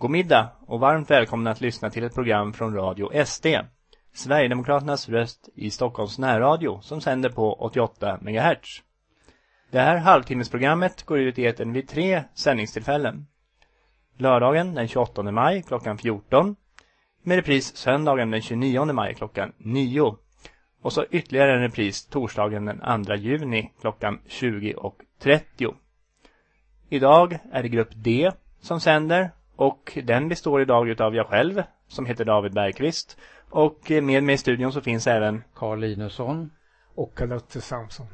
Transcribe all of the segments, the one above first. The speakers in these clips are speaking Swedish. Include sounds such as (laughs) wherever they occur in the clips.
God middag och varmt välkomna att lyssna till ett program från Radio SD. Sverigedemokraternas röst i Stockholms närradio som sänder på 88 MHz. Det här halvtimmesprogrammet går ut i eten vid tre sändningstillfällen. Lördagen den 28 maj klockan 14 med repris söndagen den 29 maj klockan 9 och så ytterligare en repris torsdagen den 2 juni klockan 20.30. Idag är det grupp D som sänder och den består idag utav jag själv som heter David Bergqvist och med mig i studion så finns även Carl Linusson och Carlotte Samson.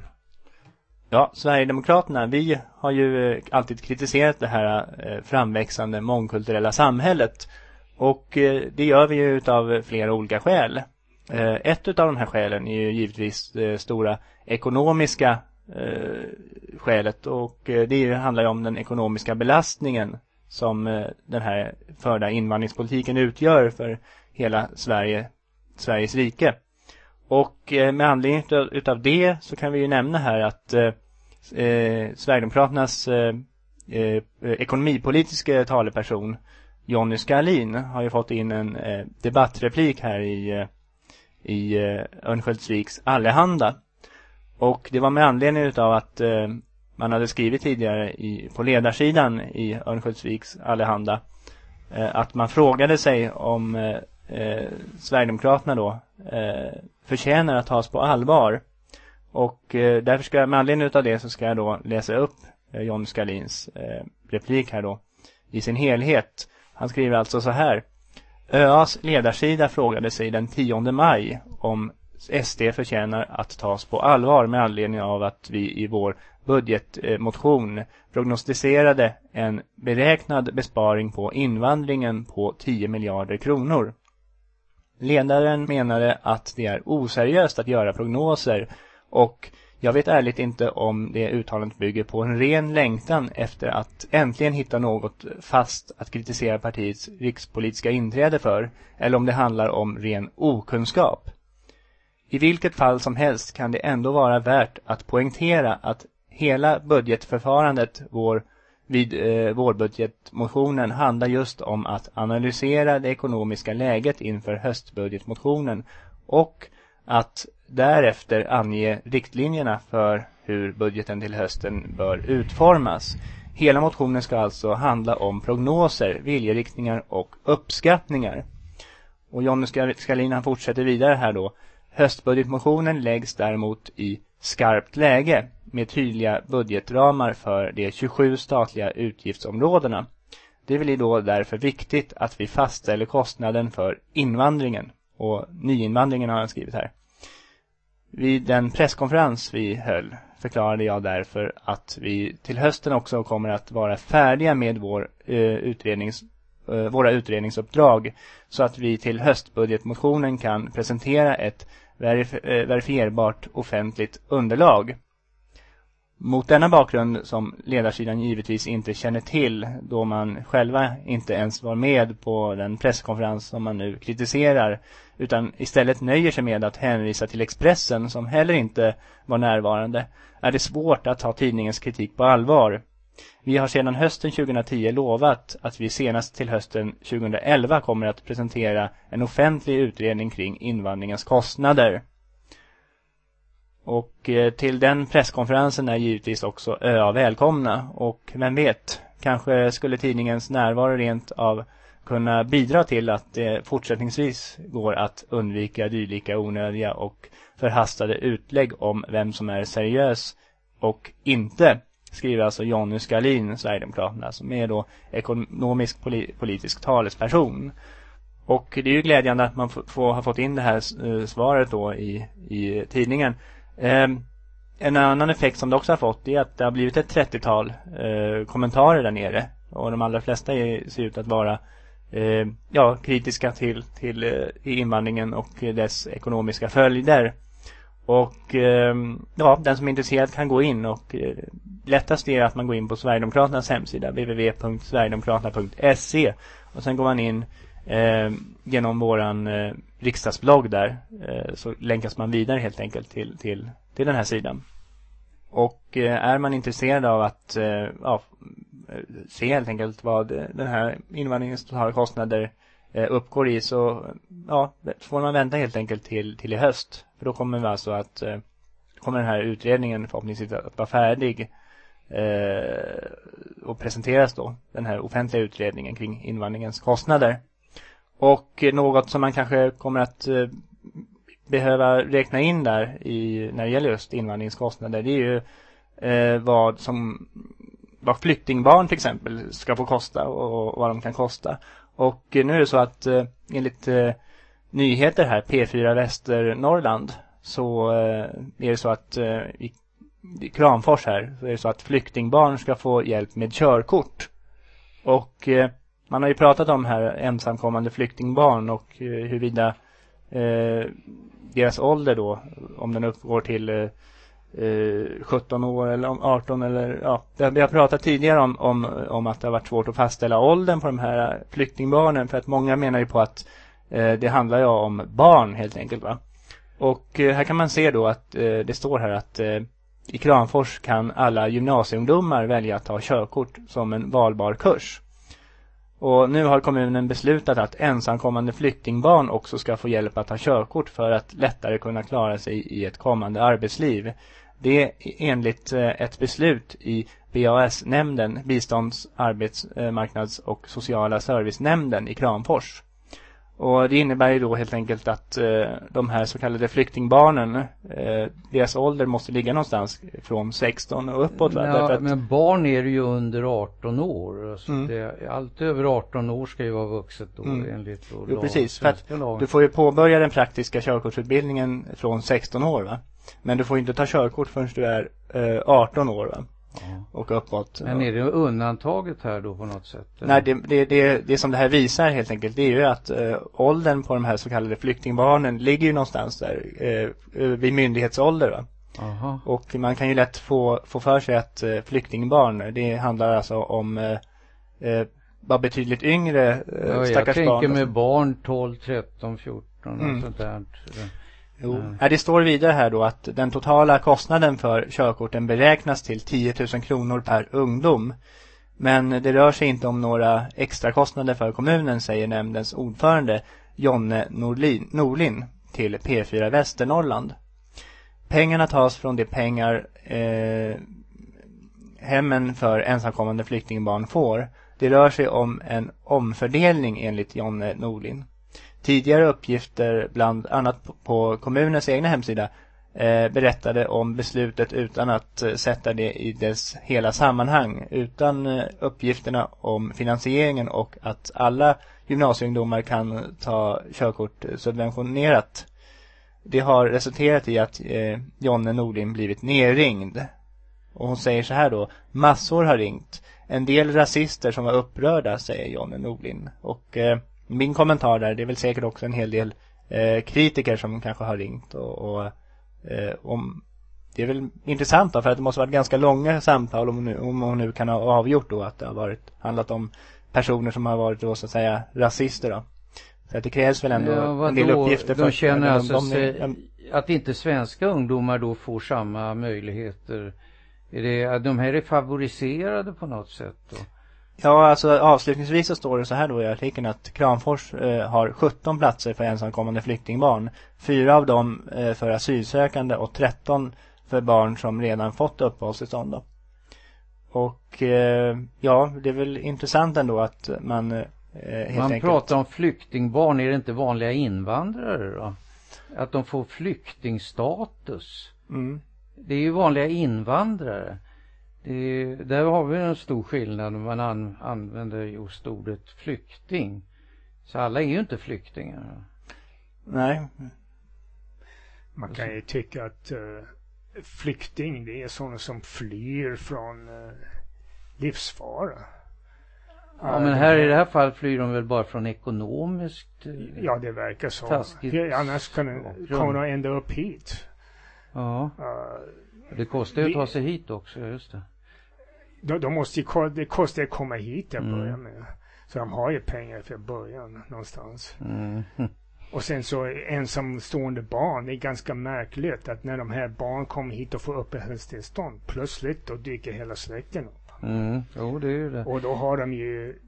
Ja, Sverigedemokraterna, vi har ju eh, alltid kritiserat det här eh, framväxande mångkulturella samhället. Och eh, det gör vi ju utav flera olika skäl. Ett utav de här skälen är ju givetvis det stora ekonomiska skälet och det handlar ju om den ekonomiska belastningen som eh, den här förda invandringspolitiken utgör för hela Sverige, Sveriges rike. Och eh, med anledning utav det så kan vi ju nämna här att eh, eh Sverigedemokraternas eh, eh, ekonomipolitiska taleperson Jonny Skalin har ju fått in en eh, debattreplik här i, i eh, Örnsköldsviks Allehanda. Och det var med anledning utav att eh, man hade skrivit tidigare i, på ledarsidan i Örnsköldsviks Allehanda eh, att man frågade sig om eh, eh, Sverigedemokraterna då eh, förtjänar att tas på allvar. Och eh, därför ska jag, med anledning av det så ska jag då läsa upp eh, John Skalins eh, replik här då i sin helhet. Han skriver alltså så här. ÖAs ledarsida frågade sig den 10 maj om SD förtjänar att tas på allvar med anledning av att vi i vår budgetmotion prognostiserade en beräknad besparing på invandringen på 10 miljarder kronor. Ledaren menade att det är oseriöst att göra prognoser och jag vet ärligt inte om det uttalandet bygger på en ren längtan efter att äntligen hitta något fast att kritisera partiets rikspolitiska inträde för, eller om det handlar om ren okunskap. I vilket fall som helst kan det ändå vara värt att poängtera att hela budgetförfarandet vår, vid eh, vårbudgetmotionen handlar just om att analysera det ekonomiska läget inför höstbudgetmotionen och att därefter ange riktlinjerna för hur budgeten till hösten bör utformas. Hela motionen ska alltså handla om prognoser, viljeriktningar och uppskattningar. Och Jonny Skalin han fortsätter vidare här då. Höstbudgetmotionen läggs däremot i skarpt läge med tydliga budgetramar för de 27 statliga utgiftsområdena. Det blir då därför viktigt att vi fastställer kostnaden för invandringen och nyinvandringen har han skrivit här. Vid den presskonferens vi höll förklarade jag därför att vi till hösten också kommer att vara färdiga med vår, eh, utrednings, eh, våra utredningsuppdrag så att vi till höstbudgetmotionen kan presentera ett verif eh, verifierbart offentligt underlag. Mot denna bakgrund som ledarsidan givetvis inte känner till då man själva inte ens var med på den presskonferens som man nu kritiserar utan istället nöjer sig med att hänvisa till Expressen som heller inte var närvarande är det svårt att ta tidningens kritik på allvar. Vi har sedan hösten 2010 lovat att vi senast till hösten 2011 kommer att presentera en offentlig utredning kring invandringens kostnader. Och eh, till den presskonferensen är givetvis också ÖA välkomna och vem vet, kanske skulle tidningens närvaro rent av kunna bidra till att det fortsättningsvis går att undvika dylika onödiga och förhastade utlägg om vem som är seriös och inte, skriver alltså Jonny Skalin, Sverigedemokraterna, som är då ekonomisk poli politisk talesperson. Och det är ju glädjande att man får fått in det här eh, svaret då i, i tidningen. Eh, en annan effekt som det också har fått är att det har blivit ett 30-tal eh, kommentarer där nere. Och de allra flesta är, ser ut att vara eh, ja, kritiska till, till eh, invandringen och dess ekonomiska följder. Och eh, ja, den som är intresserad kan gå in och eh, lättast är att man går in på Sverigedemokraternas hemsida www.sverigedemokraterna.se och sen går man in eh, genom våran eh, riksdagsblogg där eh, så länkas man vidare helt enkelt till, till, till den här sidan. Och eh, är man intresserad av att eh, ja, se helt enkelt vad den här invandringens totala kostnader uppgår i så ja, får man vänta helt enkelt till, till i höst. För då kommer vi alltså att kommer den här utredningen förhoppningsvis att vara färdig eh, och presenteras då den här offentliga utredningen kring invandringens kostnader. Och något som man kanske kommer att eh, behöva räkna in där i, när det gäller just invandringskostnader det är ju eh, vad som vad flyktingbarn till exempel ska få kosta och, och vad de kan kosta. Och nu är det så att eh, enligt eh, nyheter här, P4 Västernorrland, så eh, är det så att eh, i, i Kramfors här, så är det så att flyktingbarn ska få hjälp med körkort. Och eh, man har ju pratat om här ensamkommande flyktingbarn och eh, huruvida eh, deras ålder då, om den uppgår till eh, eh 17 år eller 18 eller ja, vi har pratat tidigare om, om, om att det har varit svårt att fastställa åldern på de här flyktingbarnen för att många menar ju på att eh, det handlar ju om barn helt enkelt va. Och eh, här kan man se då att eh, det står här att eh, i Kramfors kan alla gymnasieungdomar välja att ta körkort som en valbar kurs. Och nu har kommunen beslutat att ensamkommande flyktingbarn också ska få hjälp att ta körkort för att lättare kunna klara sig i ett kommande arbetsliv. Det är enligt eh, ett beslut i BAS-nämnden, bistånds-, arbetsmarknads- eh, och sociala servicenämnden i Kramfors. Och det innebär ju då helt enkelt att eh, de här så kallade flyktingbarnen, eh, deras ålder måste ligga någonstans från 16 och uppåt. Va? Ja, att... men barn är ju under 18 år. Alltså mm. det, allt över 18 år ska ju vara vuxet då mm. enligt då Jo, precis. För att lag. du får ju påbörja den praktiska körkortsutbildningen från 16 år va? Men du får inte ta körkort förrän du är eh, 18 år va? Och uppåt. Men är det undantaget här då på något sätt? Nej, det, det, det, det som det här visar helt enkelt det är ju att äh, åldern på de här så kallade flyktingbarnen ligger ju någonstans där äh, vid myndighetsålder va? Aha. Och man kan ju lätt få, få för sig att äh, flyktingbarn, det handlar alltså om äh, bara betydligt yngre äh, ja, stackars barn. Jag tänker med barn 12, 13, 14 och mm. sånt där. Jo, mm. det står vidare här då att den totala kostnaden för körkorten beräknas till 10 000 kronor per ungdom. Men det rör sig inte om några extra kostnader för kommunen, säger nämndens ordförande Jonne Norlin, Norlin till P4 Västernorrland. Pengarna tas från de pengar eh, hemmen för ensamkommande flyktingbarn får. Det rör sig om en omfördelning enligt Jonne Norlin. Tidigare uppgifter, bland annat på kommunens egna hemsida, eh, berättade om beslutet utan att eh, sätta det i dess hela sammanhang. Utan eh, uppgifterna om finansieringen och att alla gymnasieungdomar kan ta körkort subventionerat. Det har resulterat i att Jonne Nordin blivit nerringd. Och hon säger så här då, massor har ringt. En del rasister som var upprörda, säger Jonne Nordin Och eh, min kommentar där, det är väl säkert också en hel del eh, kritiker som kanske har ringt och, och eh, om det är väl intressant då för att det måste varit ganska långa samtal om, nu, om hon nu kan ha avgjort då att det har varit handlat om personer som har varit då så att säga rasister då. Så att det krävs väl ändå ja, en del uppgifter för de känner alltså de, de, att inte svenska ungdomar då får samma möjligheter. Är det, de här är favoriserade på något sätt då? Ja, alltså avslutningsvis så står det så här då i artikeln att Kramfors eh, har 17 platser för ensamkommande flyktingbarn. Fyra av dem eh, för asylsökande och 13 för barn som redan fått uppehållstillstånd då. Och eh, ja, det är väl intressant ändå att man eh, helt Man enkelt... pratar om flyktingbarn, är det inte vanliga invandrare då? Att de får flyktingstatus. Mm. Det är ju vanliga invandrare. Det, där har vi en stor skillnad när man an, använder just ordet flykting. Så alla är ju inte flyktingar. Nej. Man kan ju tycka att uh, flykting det är sådana som flyr från uh, livsfara. Ja men här i det här fallet flyr de väl bara från ekonomiskt uh, Ja det verkar så. Taskigt. Annars kan de, kommer de ända upp hit. Ja. det kostar ju att ta sig hit också, just det de, de måste ju, det kostar att komma hit till att mm. börja med. Så de har ju pengar för början någonstans. Mm. (laughs) Och sen så ensamstående barn, det är ganska märkligt att när de här barn kommer hit och får uppehållstillstånd, plötsligt då dyker hela släkten upp. Mm, jo det är ju det. Och då har de ju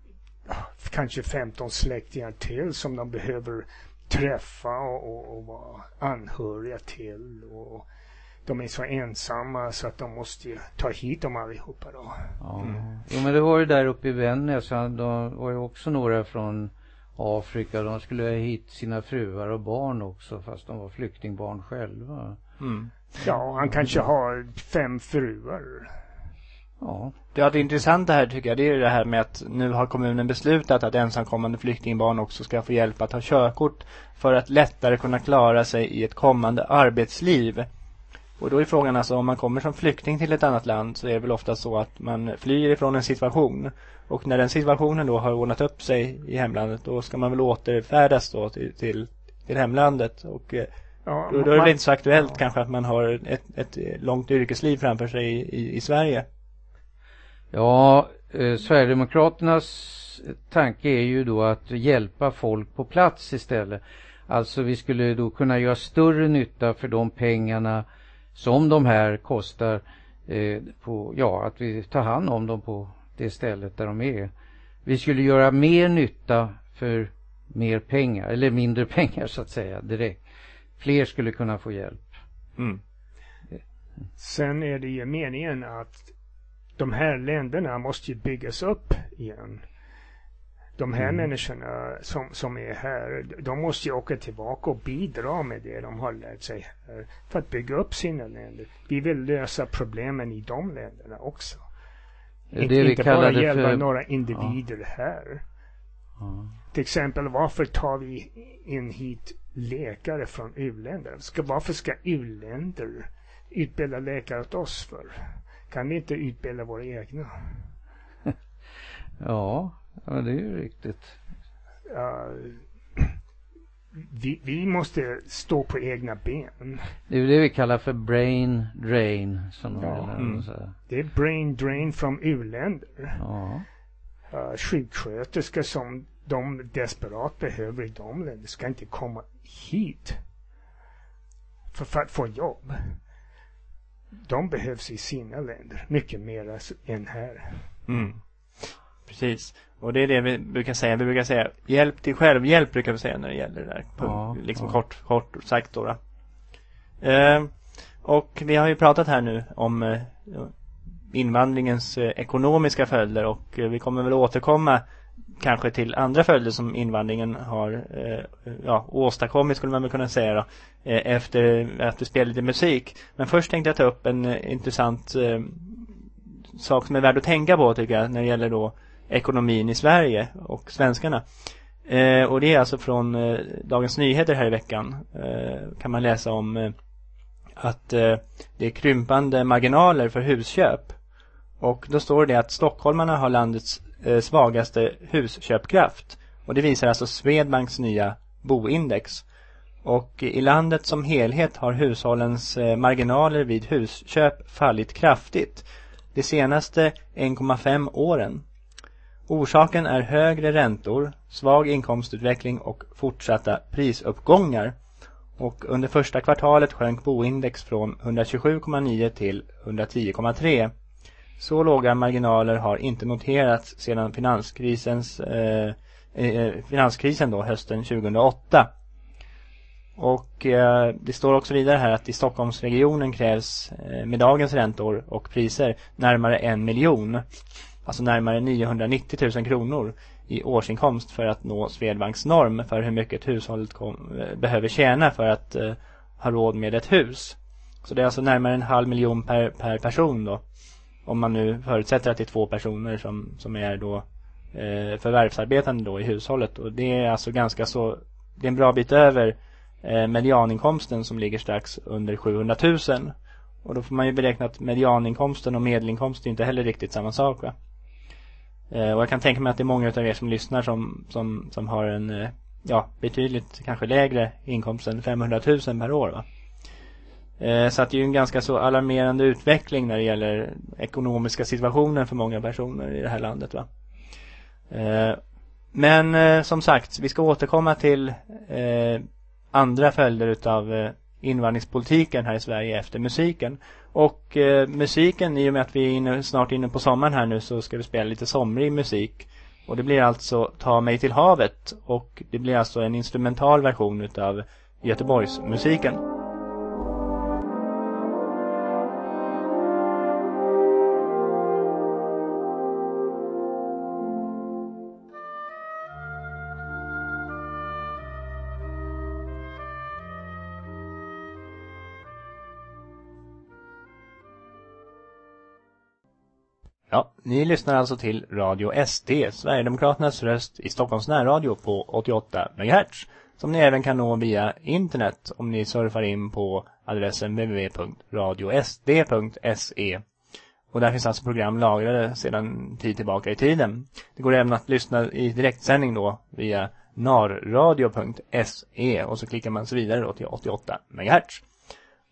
kanske 15 släktingar till som de behöver träffa och, och, och vara anhöriga till. Och de är så ensamma så att de måste ta hit dem allihopa då. Ja. Mm. Jo men det var ju där uppe i Vännäs, det var ju också några från Afrika. De skulle ha hit sina fruar och barn också fast de var flyktingbarn själva. Mm. Ja, han kanske har fem fruar. Ja. Det, det intressanta här tycker jag det är det här med att nu har kommunen beslutat att ensamkommande flyktingbarn också ska få hjälp att ha körkort för att lättare kunna klara sig i ett kommande arbetsliv. Och då är frågan alltså om man kommer som flykting till ett annat land så är det väl ofta så att man flyr ifrån en situation. Och när den situationen då har ordnat upp sig i hemlandet då ska man väl återfärdas då till, till, till hemlandet. Och eh, ja, då, då, är det man, inte så aktuellt ja. kanske att man har ett, ett långt yrkesliv framför sig i, i, i Sverige. Ja, eh, Sverigedemokraternas tanke är ju då att hjälpa folk på plats istället. Alltså vi skulle då kunna göra större nytta för de pengarna som de här kostar eh, på, ja, att vi tar hand om dem på det stället där de är. Vi skulle göra mer nytta för mer pengar, eller mindre (laughs) pengar så att säga direkt. Fler skulle kunna få hjälp. Mm. Sen är det ju meningen att de här länderna måste ju byggas upp igen. De här mm. människorna som, som är här, de måste ju åka tillbaka och bidra med det de har lärt sig här för att bygga upp sina länder. Vi vill lösa problemen i de länderna också. Det inte, vi inte bara hjälpa för... några individer ja. här. Ja. Till exempel varför tar vi in hit läkare från u-länder? Ska, varför ska u-länder utbilda läkare åt oss för? Kan vi inte utbilda våra egna? (laughs) ja, Ja, det är ju riktigt. Uh, vi, vi, måste stå på egna ben. Det är det vi kallar för brain drain. Som ja, mm. Det är brain drain från u-länder. Ja. Uh, sjuksköterskor som de desperat behöver i de länderna ska inte komma hit för, för att få jobb. De behövs i sina länder mycket mer än här. Mm. Precis. Och det är det vi brukar säga. Vi brukar säga hjälp till självhjälp brukar vi säga när det gäller det där. Ja, liksom ja. kort, kort sagt då. Eh, och vi har ju pratat här nu om eh, invandringens eh, ekonomiska följder och eh, vi kommer väl återkomma kanske till andra följder som invandringen har eh, ja, åstadkommit skulle man väl kunna säga då, eh, efter att vi spelar lite musik. Men först tänkte jag ta upp en intressant sak som är värd att tänka på tycker jag när det gäller då ekonomin i Sverige och svenskarna. Eh, och det är alltså från eh, Dagens Nyheter här i veckan. Eh, kan man läsa om eh, att eh, det är krympande marginaler för husköp. Och då står det att stockholmarna har landets eh, svagaste husköpkraft. Och det visar alltså Swedbanks nya boindex. Och i landet som helhet har hushållens eh, marginaler vid husköp fallit kraftigt de senaste 1,5 åren. Orsaken är högre räntor, svag inkomstutveckling och fortsatta prisuppgångar. Och under första kvartalet sjönk boindex från 127,9 till 110,3. Så låga marginaler har inte noterats sedan finanskrisens, eh, eh, eh finanskrisen då hösten 2008. Och eh, det står också vidare här att i Stockholmsregionen krävs eh, med dagens räntor och priser närmare en miljon alltså närmare 990 000 kronor i årsinkomst för att nå Swedbanks norm för hur mycket hushållet kom, eh, behöver tjäna för att eh, ha råd med ett hus. Så det är alltså närmare en halv miljon per, per person då. Om man nu förutsätter att det är två personer som, som är då eh, förvärvsarbetande då i hushållet. Och det är alltså ganska så, det är en bra bit över eh, medianinkomsten som ligger strax under 700 000. Och då får man ju beräkna att medianinkomsten och medelinkomsten är inte heller riktigt samma sak va. Eh, och jag kan tänka mig att det är många av er som lyssnar som, som, som har en eh, ja, betydligt kanske lägre inkomst än 500 000 per år. Va? Eh, så att det är ju en ganska så alarmerande utveckling när det gäller ekonomiska situationen för många personer i det här landet. Va? Men som sagt, vi ska återkomma till andra följder utav invandringspolitiken här i Sverige efter musiken. Och eh, musiken, i och med att vi är inne, snart inne på sommaren här nu så ska vi spela lite somrig musik. Och det blir alltså Ta mig till havet och det blir alltså en instrumental version utav Göteborgsmusiken. Ja, ni lyssnar alltså till Radio SD, Sverigedemokraternas röst i Stockholms närradio på 88 MHz. Som ni även kan nå via internet om ni surfar in på adressen www.radiosd.se. Och där finns alltså program lagrade sedan tid tillbaka i tiden. Det går även att lyssna i direktsändning då via narradio.se och så klickar man sig vidare då till 88 MHz.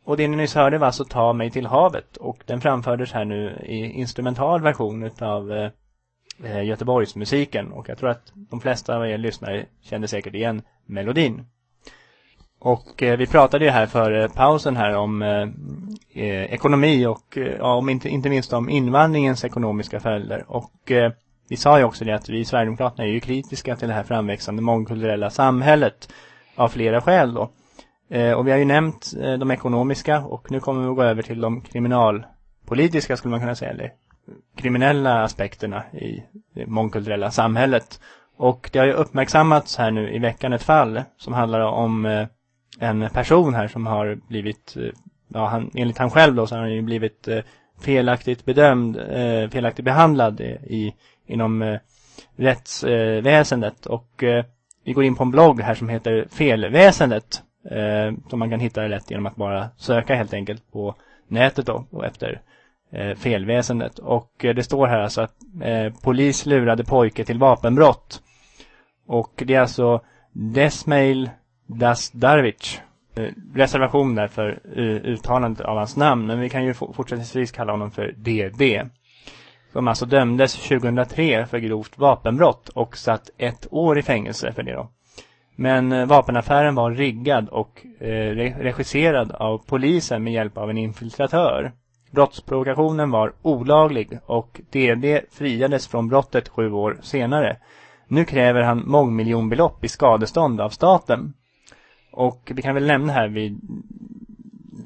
Och det ni nyss hörde var alltså Ta mig till havet och den framfördes här nu i instrumental version utav eh, eh Göteborgsmusiken och jag tror att de flesta av er lyssnare kände säkert igen melodin. Och eh, vi pratade ju här för pausen här om eh, eh, ekonomi och eh, ja, om inte, inte minst om invandringens ekonomiska följder och eh, vi sa ju också det att vi i Sverigedemokraterna är ju kritiska till det här framväxande mångkulturella samhället av flera skäl då. Eh, och vi har ju nämnt eh, de ekonomiska och nu kommer vi att gå över till de kriminalpolitiska skulle man kunna säga, eller kriminella aspekterna i det mångkulturella samhället. Och det har ju uppmärksammats här nu i veckan ett fall som handlar om eh, en person här som har blivit, eh, ja, han, enligt han själv då så har han ju blivit eh, felaktigt bedömd, eh, felaktigt behandlad i, inom rättsväsendet. Och vi går in på en blogg här som heter Felväsendet Eh, som man kan hitta det lätt genom att bara söka helt enkelt på nätet då och efter eh, felväsendet. Och eh, det står här alltså att eh, polis lurade pojke till vapenbrott. Och det är alltså Desmail Dasdarvic. Eh, reservation där för uh, uttalandet av hans namn. Men vi kan ju fortsättningsvis kalla honom för DD. Som alltså dömdes 2003 för grovt vapenbrott och satt ett år i fängelse för det då. Men eh, vapenaffären var riggad och eh, regisserad av polisen med hjälp av en infiltratör. Brottsprovokationen var olaglig och DD friades från brottet sju år senare. Nu kräver han mångmiljonbelopp i skadestånd av staten. Och vi kan väl nämna här vid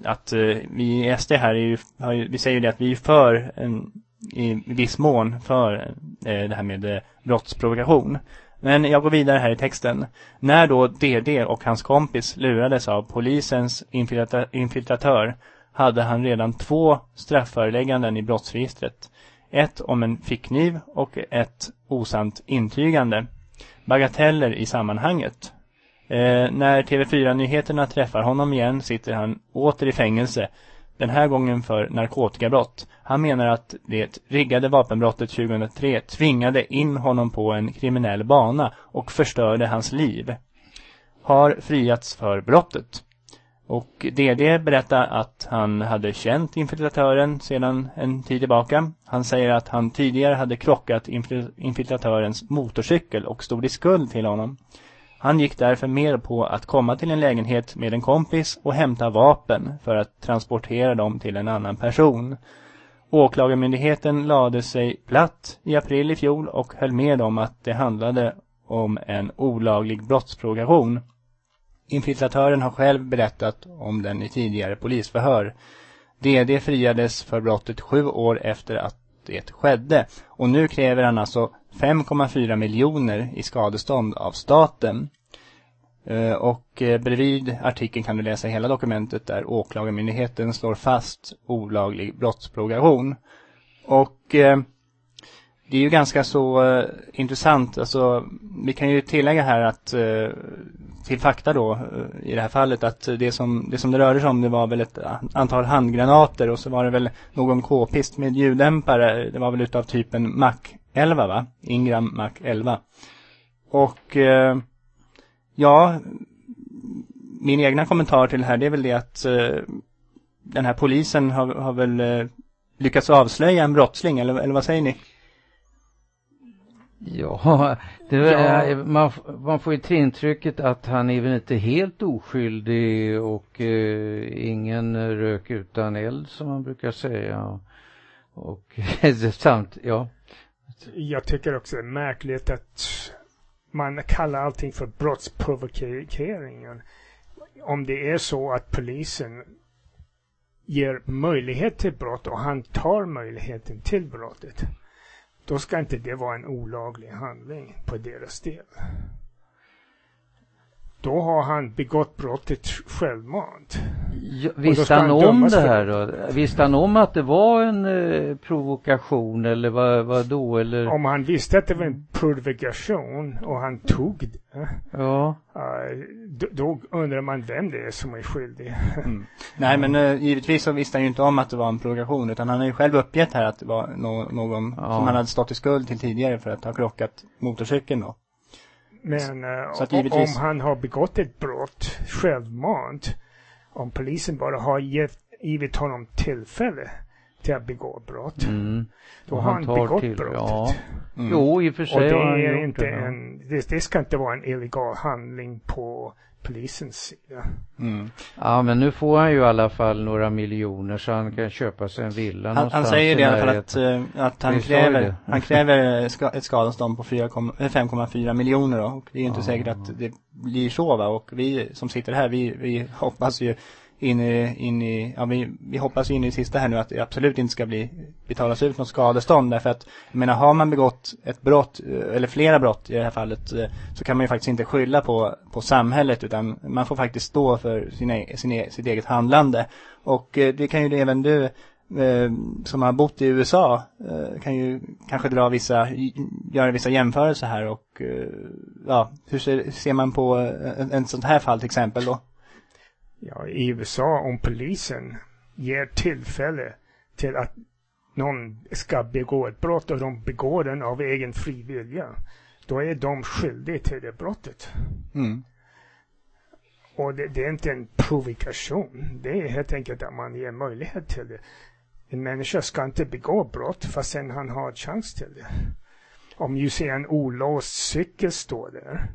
att eh, vi i SD här är ju, vi säger ju det att vi är för en, i viss mån för eh, det här med eh, brottsprovokation. Men jag går vidare här i texten. När då DD och hans kompis lurades av polisens infiltratör hade han redan två straffförelägganden i brottsregistret. Ett om en fickkniv och ett osant intygande. Bagateller i sammanhanget. Eh, när TV4-nyheterna träffar honom igen sitter han åter i fängelse den här gången för narkotikabrott. Han menar att det riggade vapenbrottet 2003 tvingade in honom på en kriminell bana och förstörde hans liv. Har friats för brottet. Och DD berättar att han hade känt infiltratören sedan en tid tillbaka. Han säger att han tidigare hade krockat infiltratörens motorcykel och stod i skuld till honom. Han gick därför mer på att komma till en lägenhet med en kompis och hämta vapen för att transportera dem till en annan person. Åklagarmyndigheten lade sig platt i april i fjol och höll med om att det handlade om en olaglig brottsprovokation. Infiltratören har själv berättat om den i tidigare polisförhör. DD friades för brottet sju år efter att det skedde och nu kräver han alltså 5,4 miljoner i skadestånd av staten. Eh, och eh, bredvid artikeln kan du läsa hela dokumentet där åklagarmyndigheten slår fast olaglig brottsprovokation. Och eh, det är ju ganska så intressant. Alltså, vi kan ju tillägga här att till fakta då i det här fallet att det som, det som det rörde sig om det var väl ett antal handgranater och så var det väl någon k-pist med ljuddämpare. Det var väl utav typen Mac 11 va? Ingram Mac 11. Och eh, ja, min egna kommentar till det här det är väl det att eh, den här polisen har, har väl eh, lyckats avslöja en brottsling eller, eller vad säger ni? Ja, det, ja. Man, man får ju intrycket att han är väl inte helt oskyldig och eh, ingen rök utan eld som man brukar säga. Och (laughs) samt, ja. Jag tycker också det är märkligt att man kallar allting för brottsprovokering. Om det är så att polisen ger möjlighet till brott och han tar möjligheten till brottet då ska inte det vara en olaglig handling på deras del. Då har han begått brottet självmant. Ja, visste han, han om det här då? Visste han om att det var en eh, provokation eller vad, vad då eller? Om han visste att det var en provokation och han tog det. Ja. Uh, då, då, undrar man vem det är som är skyldig. Mm. (laughs) Nej men uh, givetvis så visste han ju inte om att det var en provokation utan han har ju själv uppgett här att det var no någon ja. som han hade stått i skuld till tidigare för att ha krockat motorcykeln då. Men uh, givetvis... om han har begått ett brott självmant, om polisen bara har gett, givit honom tillfälle till att begå brott, mm. då har han, han begått till, brottet. Ja. Mm. Jo, i och för sig och det är inte det, en, det, det ska inte vara en illegal handling på polisens sida. Mm. Ja men nu får han ju i alla fall några miljoner så han kan köpa sig en villa Han, han säger det i alla fall att, eh, att han kräver, han kräver ett skadestånd på 5,4 eh, miljoner då. Och det är ju inte ja. säkert att det blir så va. Och vi som sitter här vi, vi hoppas ju in i, in i ja, vi, vi hoppas in i det sista här nu att det absolut inte ska bli betalas ut något skadestånd därför att jag menar har man begått ett brott eh, eller flera brott i det här fallet eh, så kan man ju faktiskt inte skylla på, på samhället utan man får faktiskt stå för sina, sina, e, sitt eget handlande och eh, det kan ju även du som har bott i USA kan ju kanske dra vissa, göra vissa jämförelser här och ja, hur ser, ser man på en, en sånt här fall till exempel då? Ja, i USA om polisen ger tillfälle till att någon ska begå ett brott och de begår den av egen fri vilja, då är de skyldiga till det brottet. Mm. Och det, det, är inte en provokation. Det är helt enkelt att man ger möjlighet till det. En människa ska inte begå brott fastän han har chans till det. Om du ser en olåst cykel stå där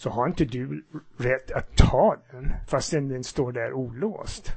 så har inte du rätt att ta den fastän den står där olåst.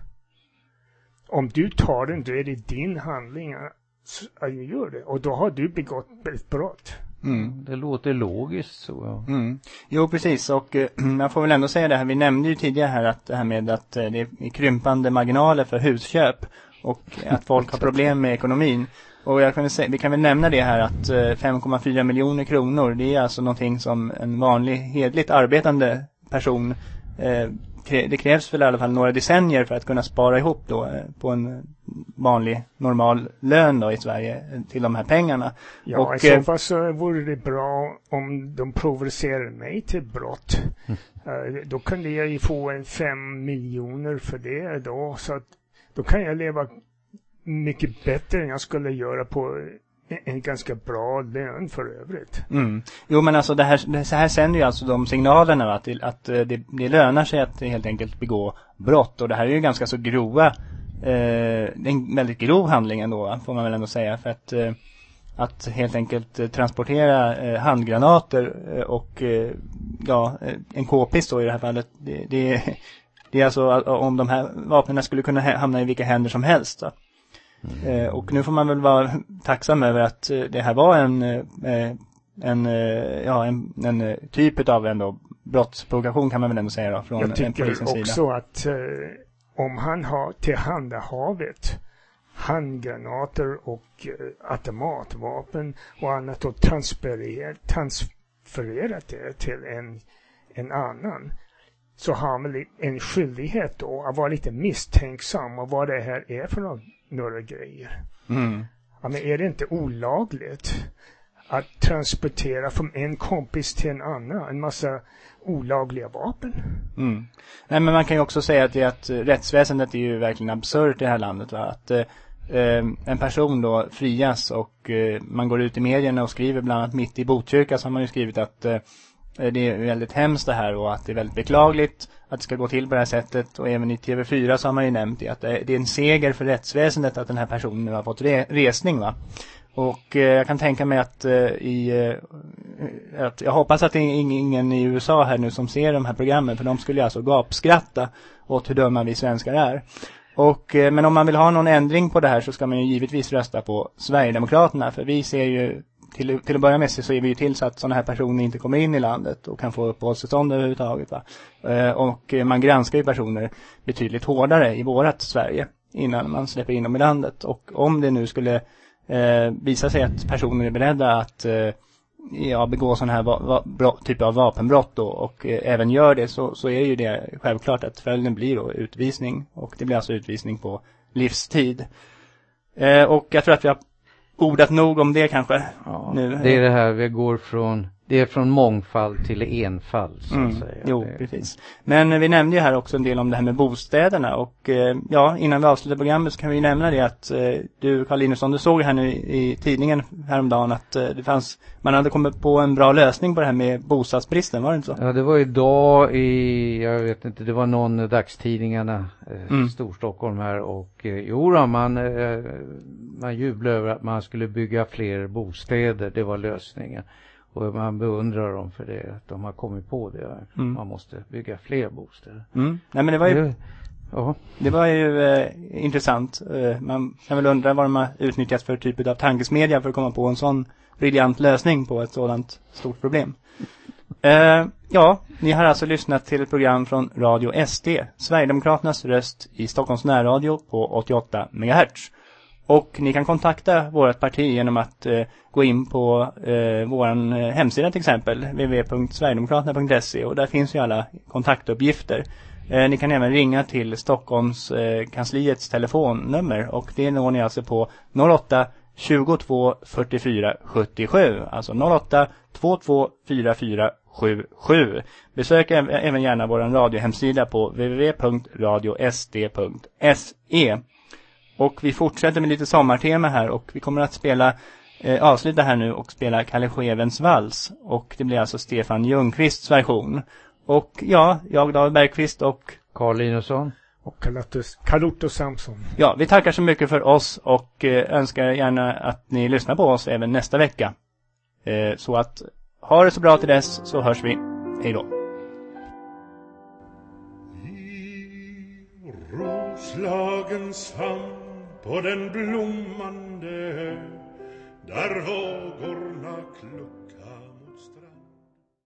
Om du tar den, då är det din handling att du gör det. Och då har du begått ett brott. Mm. Det låter logiskt så. Ja. Mm. Jo, precis. Och eh, (clears throat) jag får väl ändå säga det här. Vi nämnde ju tidigare här att det här med att eh, det är krympande marginaler för husköp och att folk har problem med ekonomin. Och jag kan säga, vi kan väl nämna det här att 5,4 eh, miljoner kronor det är alltså någonting som en vanlig hedligt arbetande person eh, det krävs väl i alla fall några decennier för att kunna spara ihop då eh, på en vanlig normal lön då i Sverige till de här pengarna. Ja, och, i så fall så vore det bra om de provocerar mig till brott. Mm. Då kunde jag ju få en fem miljoner för det då så att då kan jag leva mycket bättre än jag skulle göra på en ganska bra lön för övrigt. Mm. Jo men alltså det här, så här sänder ju alltså de signalerna att, det, att eh, det, det lönar sig att helt enkelt begå brott och det här är ju ganska så grova eh, en väldigt grov handling ändå får man väl ändå säga för att eh, att helt enkelt eh, transportera eh, handgranater eh, och eh, ja en k-pist då i det här fallet det, det, det är alltså om de här vapnen skulle kunna hamna i vilka händer som helst då. Eh, och nu får man väl vara tacksam över att eh, det här var en, eh, en, ja, en, en typ av ändå brottsprovokation kan man väl ändå säga då från Jag tycker också att om han har tillhandahavet handgranater och automatvapen och annat och transfererat, transfererat det till en, en annan så har man en skyldighet då att vara lite misstänksam och vad det här är för något några grejer. Mm. Ja, men är det inte olagligt att transportera från en kompis till en annan en massa olagliga vapen? Mm. Nej, men man kan ju också säga att, det att rättsväsendet är ju verkligen absurt i det här landet. Va? Att eh, eh, en person då frias och eh, man går ut i medierna och skriver bland annat mitt i Botkyrka så har man ju skrivit att eh, Eh, det är väldigt hemskt det här och att det är väldigt beklagligt att det ska gå till på det här sättet. Och även i TV4 så har man ju nämnt det, att det är en seger för rättsväsendet att den här personen nu har fått re resning va. Och eh, jag kan tänka mig att, eh, i, eh, att jag hoppas att det är ingen i USA här nu som ser de här programmen för de skulle alltså gapskratta åt hur dumma vi svenskar är. Och, eh, men om man vill ha någon ändring på det här så ska man ju givetvis rösta på Sverigedemokraterna för vi ser ju till, till att börja med så ser vi ju till så att sådana här personer inte kommer in i landet och kan få uppehållstillstånd överhuvudtaget. Va? Eh, och man granskar ju personer betydligt hårdare i vårat Sverige innan man släpper in dem i landet. Och om det nu skulle eh, visa sig att personer är beredda att eh, ja, begå sådana här va, va, typ av vapenbrott då, och eh, även gör det så, så är ju det självklart att följden blir då utvisning. Och det blir alltså utvisning på livstid. Eh, och jag tror att vi har ordat nog om det kanske. Ja, nu. Det är det här, vi går från det är från mångfald till enfald så att mm, säga. Jo, precis. Men vi nämnde ju här också en del om det här med bostäderna och eh, ja, innan vi avslutar programmet så kan vi nämna det att eh, du Carl Linusson, du såg här nu i tidningen häromdagen att eh, det fanns, man hade kommit på en bra lösning på det här med bostadsbristen, var det inte så? Ja, det var idag i, jag vet inte, det var någon dagstidningarna, mm. Storstockholm här och jo då, man, man jublade över att man skulle bygga fler bostäder, det var lösningen. Och man beundrar dem för det, att de har kommit på det. Mm. Man måste bygga fler bostäder. Mm. Nej men det var ju, det, ja. det var ju eh, intressant. Eh, man kan väl undra vad de har utnyttjat för typ av tankesmedja för att komma på en sån briljant lösning på ett sådant stort problem. Eh, ja, ni har alltså lyssnat till ett program från Radio SD, Sverigedemokraternas röst i Stockholms närradio på 88 MHz. Och ni kan kontakta vårt parti genom att eh, gå in på eh, vår eh, hemsida till exempel www.sverigedemokraterna.se och där finns ju alla kontaktuppgifter. Eh, ni kan även ringa till Stockholms eh, kansliets telefonnummer och det når ni alltså på 08 22 44 77 alltså 08 22 44 77. Besök även gärna vår radiohemsida på www.radiosd.se och vi fortsätter med lite sommartema här och vi kommer att spela eh, avsluta här nu och spela Kalle Schewens vals. Och det blir alltså Stefan Ljungqvists version. Och ja, jag David Bergqvist och Carl Linusson. Och Carlotto Samson. Ja, vi tackar så mycket för oss och eh, önskar gärna att ni lyssnar på oss även nästa vecka. Eh, så att ha det så bra till dess så hörs vi. Hej då. Roslagens famn på den blommande ö där vågorna kluckar.